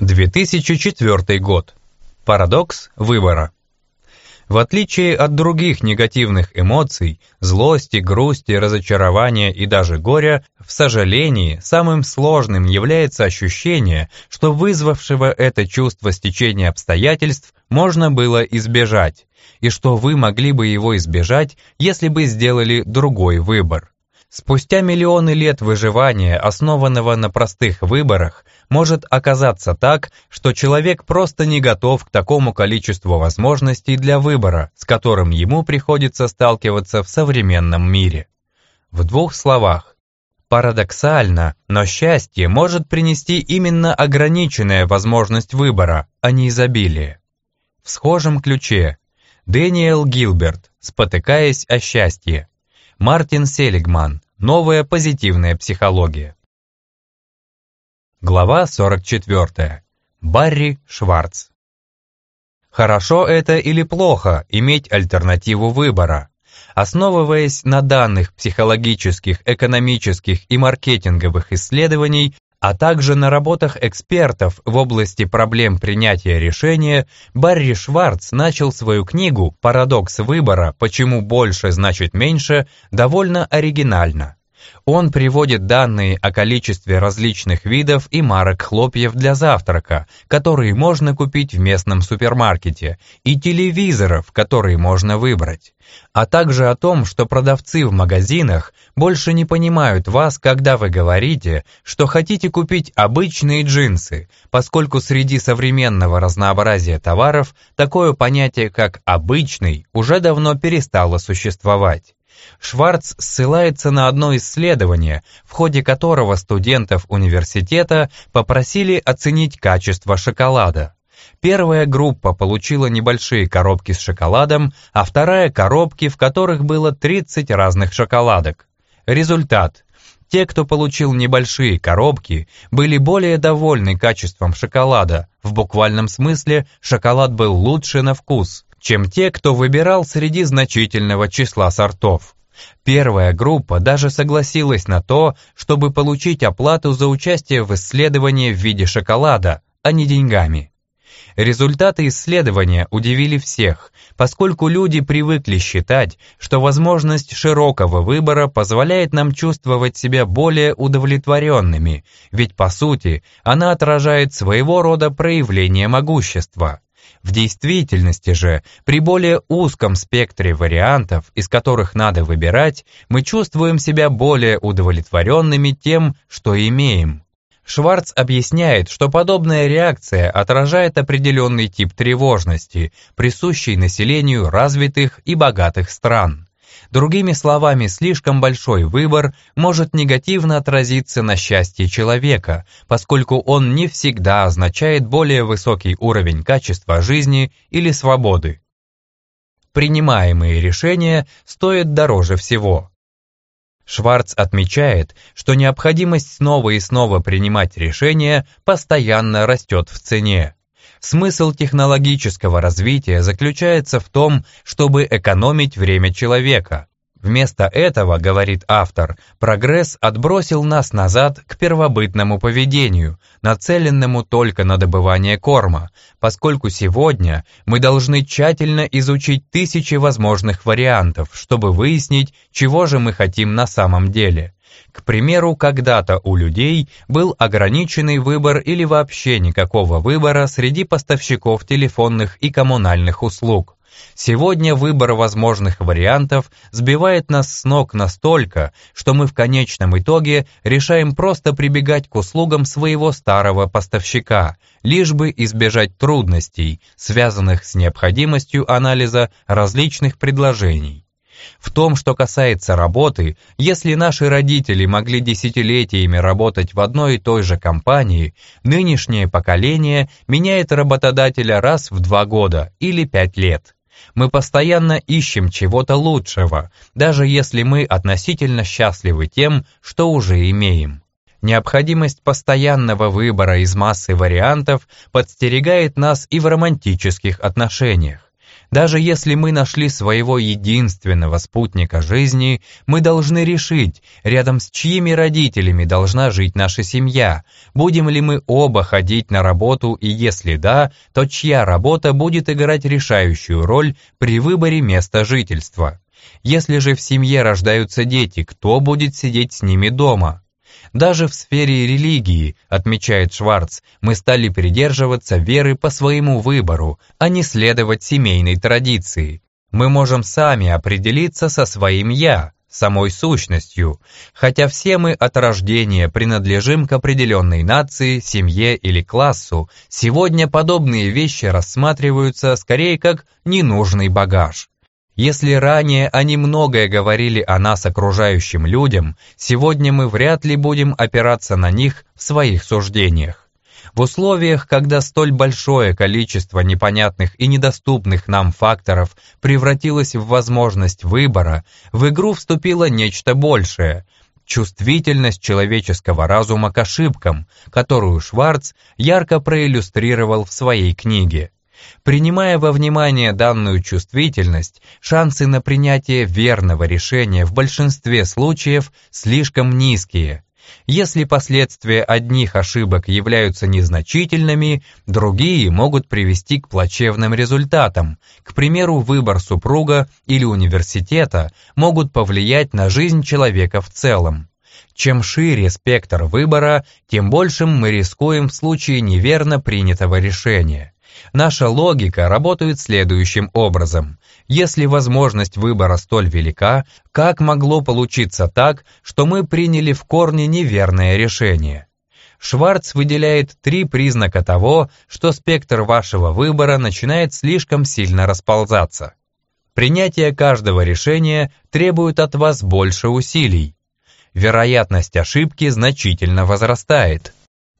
2004 год. Парадокс выбора. В отличие от других негативных эмоций, злости, грусти, разочарования и даже горя, в сожалении самым сложным является ощущение, что вызвавшего это чувство стечения обстоятельств можно было избежать, и что вы могли бы его избежать, если бы сделали другой выбор. Спустя миллионы лет выживания, основанного на простых выборах, может оказаться так, что человек просто не готов к такому количеству возможностей для выбора, с которым ему приходится сталкиваться в современном мире. В двух словах. Парадоксально, но счастье может принести именно ограниченная возможность выбора, а не изобилие. В схожем ключе Дэниел Гилберт, спотыкаясь о счастье. Мартин Селигман, Новая позитивная психология. Глава 44. Барри Шварц. Хорошо это или плохо иметь альтернативу выбора? Основываясь на данных психологических, экономических и маркетинговых исследований, а также на работах экспертов в области проблем принятия решения, Барри Шварц начал свою книгу «Парадокс выбора. Почему больше значит меньше» довольно оригинально. Он приводит данные о количестве различных видов и марок хлопьев для завтрака, которые можно купить в местном супермаркете, и телевизоров, которые можно выбрать, а также о том, что продавцы в магазинах больше не понимают вас, когда вы говорите, что хотите купить обычные джинсы, поскольку среди современного разнообразия товаров такое понятие, как «обычный», уже давно перестало существовать. Шварц ссылается на одно исследование, в ходе которого студентов университета попросили оценить качество шоколада. Первая группа получила небольшие коробки с шоколадом, а вторая – коробки, в которых было 30 разных шоколадок. Результат. Те, кто получил небольшие коробки, были более довольны качеством шоколада. В буквальном смысле шоколад был лучше на вкус чем те, кто выбирал среди значительного числа сортов. Первая группа даже согласилась на то, чтобы получить оплату за участие в исследовании в виде шоколада, а не деньгами. Результаты исследования удивили всех, поскольку люди привыкли считать, что возможность широкого выбора позволяет нам чувствовать себя более удовлетворенными, ведь по сути она отражает своего рода проявление могущества. В действительности же, при более узком спектре вариантов, из которых надо выбирать, мы чувствуем себя более удовлетворенными тем, что имеем. Шварц объясняет, что подобная реакция отражает определенный тип тревожности, присущий населению развитых и богатых стран. Другими словами, слишком большой выбор может негативно отразиться на счастье человека, поскольку он не всегда означает более высокий уровень качества жизни или свободы. Принимаемые решения стоят дороже всего. Шварц отмечает, что необходимость снова и снова принимать решения постоянно растет в цене. Смысл технологического развития заключается в том, чтобы экономить время человека. Вместо этого, говорит автор, прогресс отбросил нас назад к первобытному поведению, нацеленному только на добывание корма, поскольку сегодня мы должны тщательно изучить тысячи возможных вариантов, чтобы выяснить, чего же мы хотим на самом деле. К примеру, когда-то у людей был ограниченный выбор или вообще никакого выбора среди поставщиков телефонных и коммунальных услуг. Сегодня выбор возможных вариантов сбивает нас с ног настолько, что мы в конечном итоге решаем просто прибегать к услугам своего старого поставщика, лишь бы избежать трудностей, связанных с необходимостью анализа различных предложений. В том, что касается работы, если наши родители могли десятилетиями работать в одной и той же компании, нынешнее поколение меняет работодателя раз в два года или пять лет. Мы постоянно ищем чего-то лучшего, даже если мы относительно счастливы тем, что уже имеем. Необходимость постоянного выбора из массы вариантов подстерегает нас и в романтических отношениях. Даже если мы нашли своего единственного спутника жизни, мы должны решить, рядом с чьими родителями должна жить наша семья, будем ли мы оба ходить на работу и если да, то чья работа будет играть решающую роль при выборе места жительства. Если же в семье рождаются дети, кто будет сидеть с ними дома? Даже в сфере религии, отмечает Шварц, мы стали придерживаться веры по своему выбору, а не следовать семейной традиции. Мы можем сами определиться со своим «я», самой сущностью, хотя все мы от рождения принадлежим к определенной нации, семье или классу, сегодня подобные вещи рассматриваются скорее как ненужный багаж. Если ранее они многое говорили о нас окружающим людям, сегодня мы вряд ли будем опираться на них в своих суждениях. В условиях, когда столь большое количество непонятных и недоступных нам факторов превратилось в возможность выбора, в игру вступило нечто большее – чувствительность человеческого разума к ошибкам, которую Шварц ярко проиллюстрировал в своей книге. Принимая во внимание данную чувствительность, шансы на принятие верного решения в большинстве случаев слишком низкие. Если последствия одних ошибок являются незначительными, другие могут привести к плачевным результатам. К примеру, выбор супруга или университета могут повлиять на жизнь человека в целом. Чем шире спектр выбора, тем большим мы рискуем в случае неверно принятого решения. Наша логика работает следующим образом. Если возможность выбора столь велика, как могло получиться так, что мы приняли в корне неверное решение? Шварц выделяет три признака того, что спектр вашего выбора начинает слишком сильно расползаться. Принятие каждого решения требует от вас больше усилий. Вероятность ошибки значительно возрастает.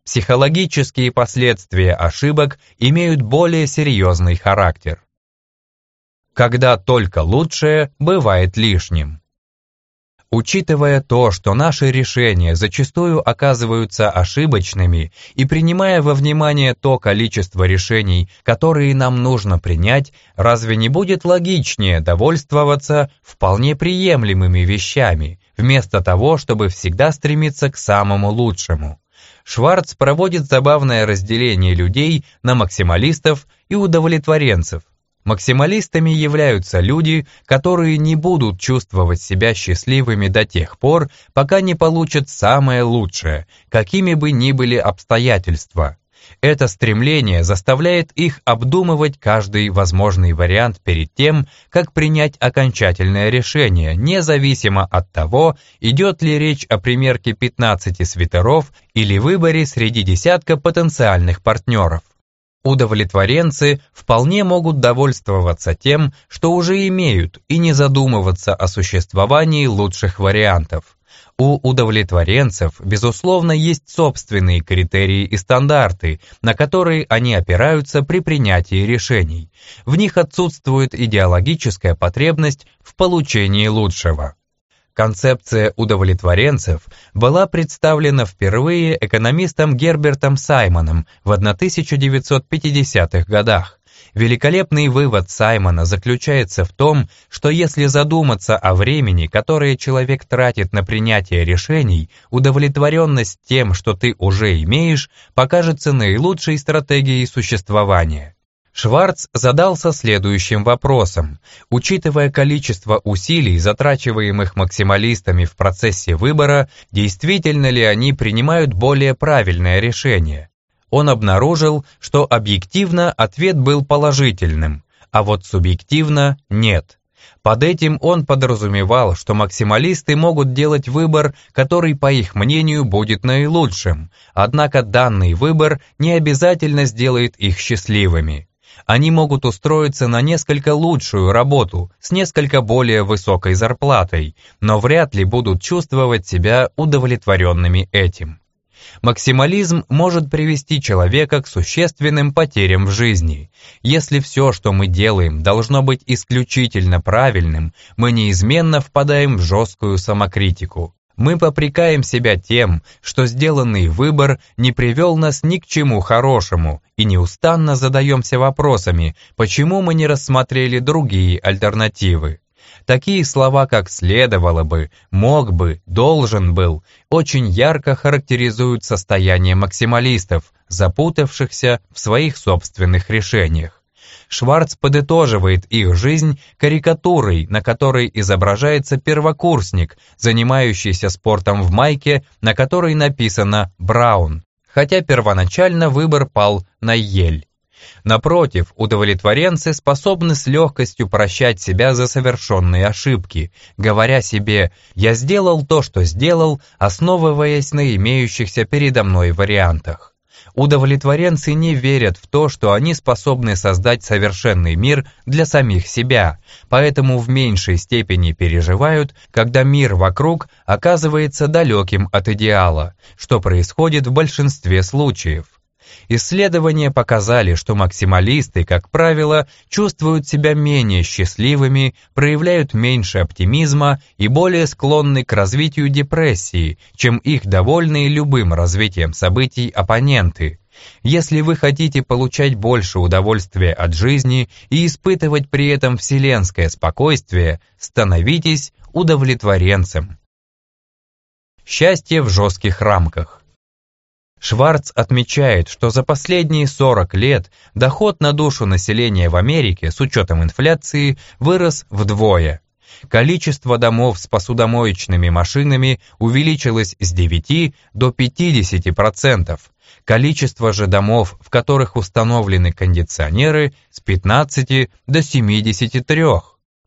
Психологические последствия ошибок имеют более серьезный характер. Когда только лучшее бывает лишним. Учитывая то, что наши решения зачастую оказываются ошибочными, и принимая во внимание то количество решений, которые нам нужно принять, разве не будет логичнее довольствоваться вполне приемлемыми вещами, вместо того, чтобы всегда стремиться к самому лучшему? Шварц проводит забавное разделение людей на максималистов и удовлетворенцев. Максималистами являются люди, которые не будут чувствовать себя счастливыми до тех пор, пока не получат самое лучшее, какими бы ни были обстоятельства. Это стремление заставляет их обдумывать каждый возможный вариант перед тем, как принять окончательное решение, независимо от того, идет ли речь о примерке 15 свитеров или выборе среди десятка потенциальных партнеров. Удовлетворенцы вполне могут довольствоваться тем, что уже имеют, и не задумываться о существовании лучших вариантов. У удовлетворенцев, безусловно, есть собственные критерии и стандарты, на которые они опираются при принятии решений. В них отсутствует идеологическая потребность в получении лучшего. Концепция удовлетворенцев была представлена впервые экономистом Гербертом Саймоном в 1950-х годах. Великолепный вывод Саймона заключается в том, что если задуматься о времени, которое человек тратит на принятие решений, удовлетворенность тем, что ты уже имеешь, покажется наилучшей стратегией существования. Шварц задался следующим вопросом. Учитывая количество усилий, затрачиваемых максималистами в процессе выбора, действительно ли они принимают более правильное решение? Он обнаружил, что объективно ответ был положительным, а вот субъективно нет. Под этим он подразумевал, что максималисты могут делать выбор, который, по их мнению, будет наилучшим, однако данный выбор не обязательно сделает их счастливыми. Они могут устроиться на несколько лучшую работу с несколько более высокой зарплатой, но вряд ли будут чувствовать себя удовлетворенными этим. Максимализм может привести человека к существенным потерям в жизни. Если все, что мы делаем, должно быть исключительно правильным, мы неизменно впадаем в жесткую самокритику. Мы попрекаем себя тем, что сделанный выбор не привел нас ни к чему хорошему, и неустанно задаемся вопросами, почему мы не рассмотрели другие альтернативы. Такие слова, как «следовало бы», «мог бы», «должен был» очень ярко характеризуют состояние максималистов, запутавшихся в своих собственных решениях. Шварц подытоживает их жизнь карикатурой, на которой изображается первокурсник, занимающийся спортом в майке, на которой написано «Браун», хотя первоначально выбор пал на Ель. Напротив, удовлетворенцы способны с легкостью прощать себя за совершенные ошибки, говоря себе «я сделал то, что сделал», основываясь на имеющихся передо мной вариантах. Удовлетворенцы не верят в то, что они способны создать совершенный мир для самих себя, поэтому в меньшей степени переживают, когда мир вокруг оказывается далеким от идеала, что происходит в большинстве случаев. Исследования показали, что максималисты, как правило, чувствуют себя менее счастливыми, проявляют меньше оптимизма и более склонны к развитию депрессии, чем их довольные любым развитием событий оппоненты. Если вы хотите получать больше удовольствия от жизни и испытывать при этом вселенское спокойствие, становитесь удовлетворенцем. Счастье в жестких рамках. Шварц отмечает, что за последние 40 лет доход на душу населения в Америке с учетом инфляции вырос вдвое. Количество домов с посудомоечными машинами увеличилось с 9 до 50%. Количество же домов, в которых установлены кондиционеры, с 15 до 73.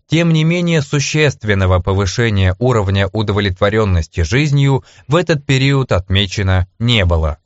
Тем не менее, существенного повышения уровня удовлетворенности жизнью в этот период отмечено не было.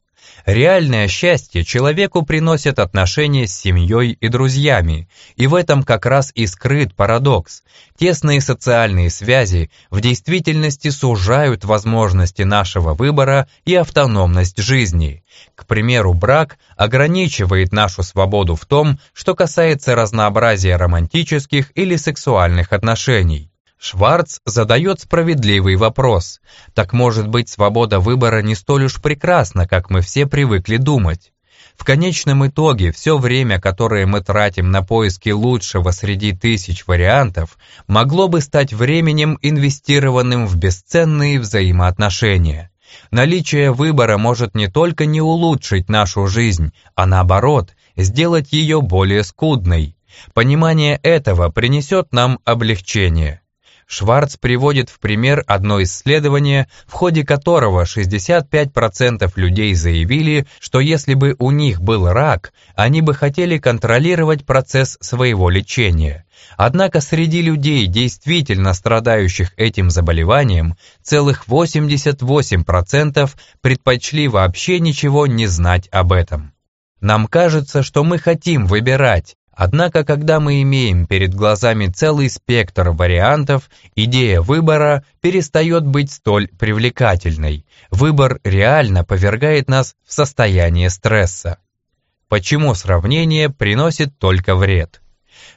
Реальное счастье человеку приносят отношения с семьей и друзьями, и в этом как раз и скрыт парадокс. Тесные социальные связи в действительности сужают возможности нашего выбора и автономность жизни. К примеру, брак ограничивает нашу свободу в том, что касается разнообразия романтических или сексуальных отношений. Шварц задает справедливый вопрос. Так может быть свобода выбора не столь уж прекрасна, как мы все привыкли думать? В конечном итоге все время, которое мы тратим на поиски лучшего среди тысяч вариантов, могло бы стать временем, инвестированным в бесценные взаимоотношения. Наличие выбора может не только не улучшить нашу жизнь, а наоборот, сделать ее более скудной. Понимание этого принесет нам облегчение. Шварц приводит в пример одно исследование, в ходе которого 65% людей заявили, что если бы у них был рак, они бы хотели контролировать процесс своего лечения. Однако среди людей, действительно страдающих этим заболеванием, целых 88% предпочли вообще ничего не знать об этом. Нам кажется, что мы хотим выбирать, Однако, когда мы имеем перед глазами целый спектр вариантов, идея выбора перестает быть столь привлекательной. Выбор реально повергает нас в состояние стресса. Почему сравнение приносит только вред?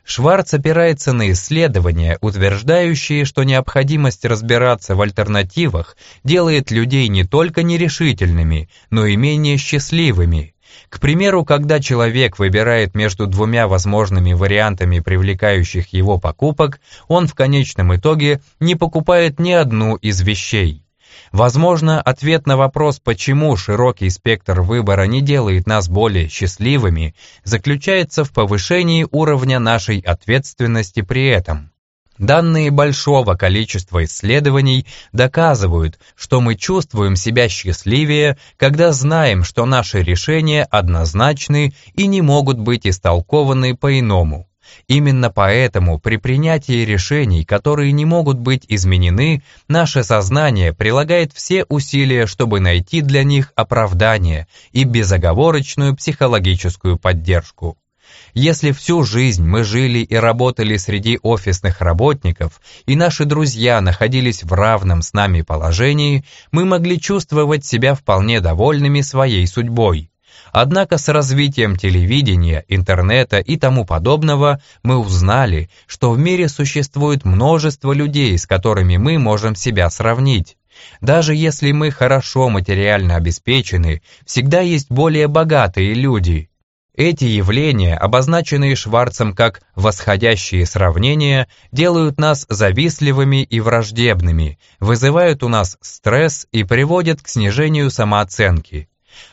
Шварц опирается на исследования, утверждающие, что необходимость разбираться в альтернативах делает людей не только нерешительными, но и менее счастливыми, к примеру, когда человек выбирает между двумя возможными вариантами привлекающих его покупок, он в конечном итоге не покупает ни одну из вещей. Возможно, ответ на вопрос, почему широкий спектр выбора не делает нас более счастливыми, заключается в повышении уровня нашей ответственности при этом. Данные большого количества исследований доказывают, что мы чувствуем себя счастливее, когда знаем, что наши решения однозначны и не могут быть истолкованы по-иному. Именно поэтому при принятии решений, которые не могут быть изменены, наше сознание прилагает все усилия, чтобы найти для них оправдание и безоговорочную психологическую поддержку. Если всю жизнь мы жили и работали среди офисных работников, и наши друзья находились в равном с нами положении, мы могли чувствовать себя вполне довольными своей судьбой. Однако с развитием телевидения, интернета и тому подобного мы узнали, что в мире существует множество людей, с которыми мы можем себя сравнить. Даже если мы хорошо материально обеспечены, всегда есть более богатые люди. Эти явления, обозначенные Шварцем как «восходящие сравнения», делают нас завистливыми и враждебными, вызывают у нас стресс и приводят к снижению самооценки.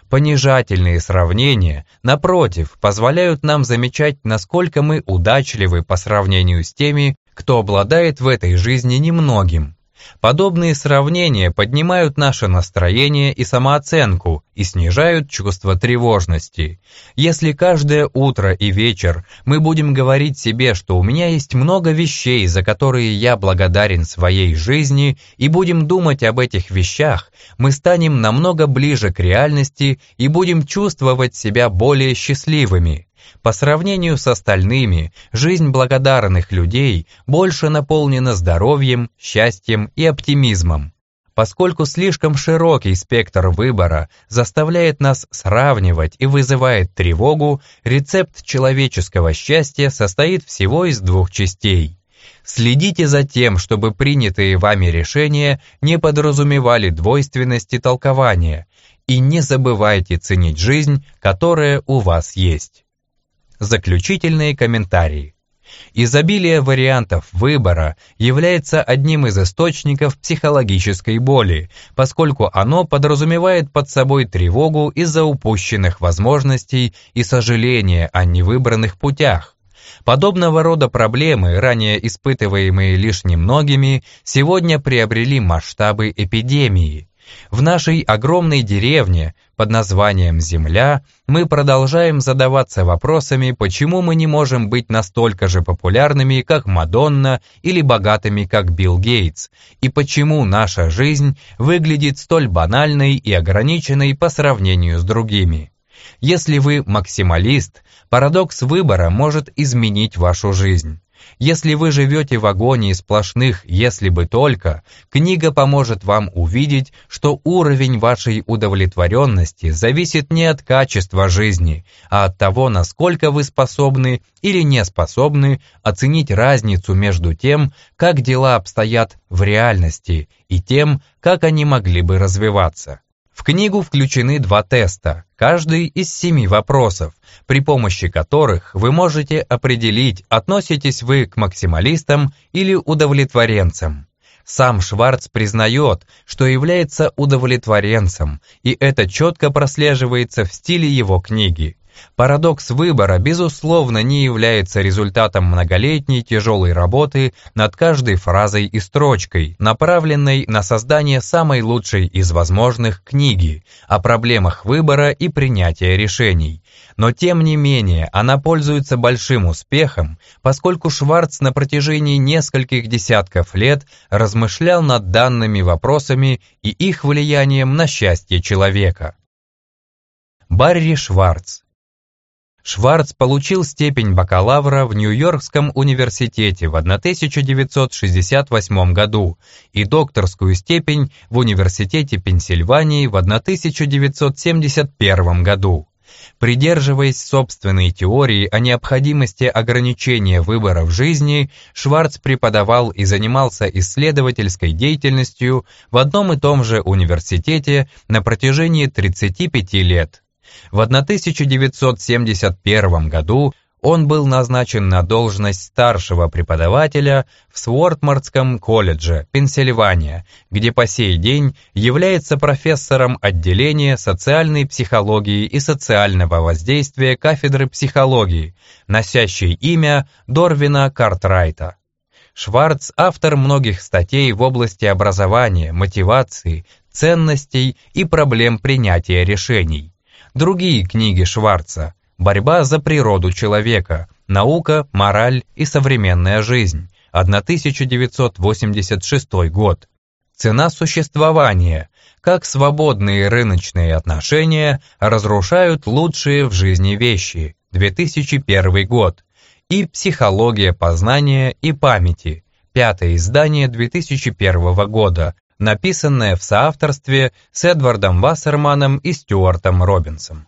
Понижательные сравнения, напротив, позволяют нам замечать, насколько мы удачливы по сравнению с теми, кто обладает в этой жизни немногим. Подобные сравнения поднимают наше настроение и самооценку и снижают чувство тревожности. Если каждое утро и вечер мы будем говорить себе, что у меня есть много вещей, за которые я благодарен своей жизни, и будем думать об этих вещах, мы станем намного ближе к реальности и будем чувствовать себя более счастливыми. По сравнению с остальными, жизнь благодарных людей больше наполнена здоровьем, счастьем и оптимизмом. Поскольку слишком широкий спектр выбора заставляет нас сравнивать и вызывает тревогу, рецепт человеческого счастья состоит всего из двух частей. Следите за тем, чтобы принятые вами решения не подразумевали двойственности толкования, и не забывайте ценить жизнь, которая у вас есть. Заключительные комментарии. Изобилие вариантов выбора является одним из источников психологической боли, поскольку оно подразумевает под собой тревогу из-за упущенных возможностей и сожаление о невыбранных путях. Подобного рода проблемы, ранее испытываемые лишь немногими, сегодня приобрели масштабы эпидемии. В нашей огромной деревне под названием «Земля» мы продолжаем задаваться вопросами, почему мы не можем быть настолько же популярными, как Мадонна, или богатыми, как Билл Гейтс, и почему наша жизнь выглядит столь банальной и ограниченной по сравнению с другими. Если вы максималист, парадокс выбора может изменить вашу жизнь. Если вы живете в агонии сплошных «если бы только», книга поможет вам увидеть, что уровень вашей удовлетворенности зависит не от качества жизни, а от того, насколько вы способны или не способны оценить разницу между тем, как дела обстоят в реальности, и тем, как они могли бы развиваться. В книгу включены два теста, каждый из семи вопросов, при помощи которых вы можете определить, относитесь вы к максималистам или удовлетворенцам. Сам Шварц признает, что является удовлетворенцем, и это четко прослеживается в стиле его книги. Парадокс выбора, безусловно, не является результатом многолетней тяжелой работы над каждой фразой и строчкой, направленной на создание самой лучшей из возможных книги о проблемах выбора и принятия решений. Но тем не менее, она пользуется большим успехом, поскольку Шварц на протяжении нескольких десятков лет размышлял над данными вопросами и их влиянием на счастье человека. Барри Шварц Шварц получил степень бакалавра в Нью-Йоркском университете в 1968 году и докторскую степень в Университете Пенсильвании в 1971 году. Придерживаясь собственной теории о необходимости ограничения выбора в жизни, Шварц преподавал и занимался исследовательской деятельностью в одном и том же университете на протяжении 35 лет. В 1971 году он был назначен на должность старшего преподавателя в Свортмортском колледже, Пенсильвания, где по сей день является профессором отделения социальной психологии и социального воздействия кафедры психологии, носящей имя Дорвина Картрайта. Шварц – автор многих статей в области образования, мотивации, ценностей и проблем принятия решений. Другие книги Шварца «Борьба за природу человека», «Наука, мораль и современная жизнь», 1986 год. Цена существования. Как свободные рыночные отношения разрушают лучшие в жизни вещи. 2001 год. И психология познания и памяти. Пятое издание 2001 года написанное в соавторстве с Эдвардом Вассерманом и Стюартом Робинсом.